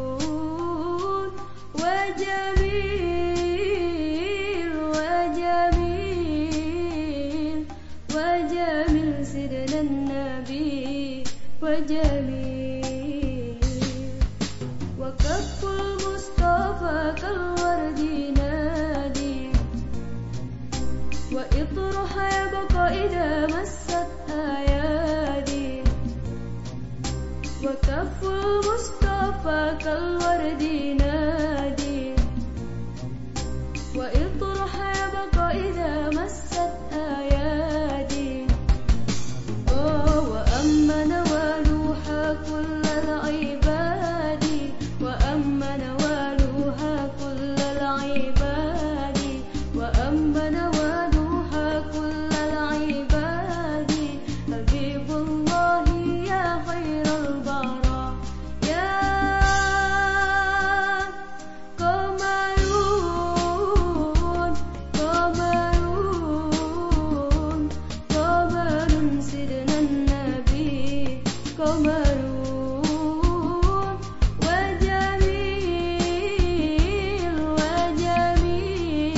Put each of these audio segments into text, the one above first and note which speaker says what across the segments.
Speaker 1: قمرون وجميل وجميل وجميل سرنا النبي وجميل وكف المصطفى كالورد نادي وإطرح يبقى إذا مست أيادي وكف المصطفى كالورد نادي. وإطرح قمرون وجميل وجميل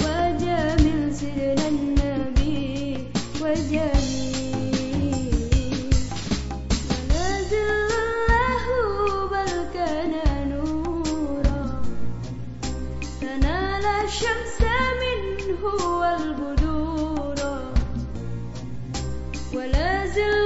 Speaker 1: وجميل سيدنا النبي وجميل. منازل له بل كان نورا. تنال الشمس منه والبدورا. ولا زل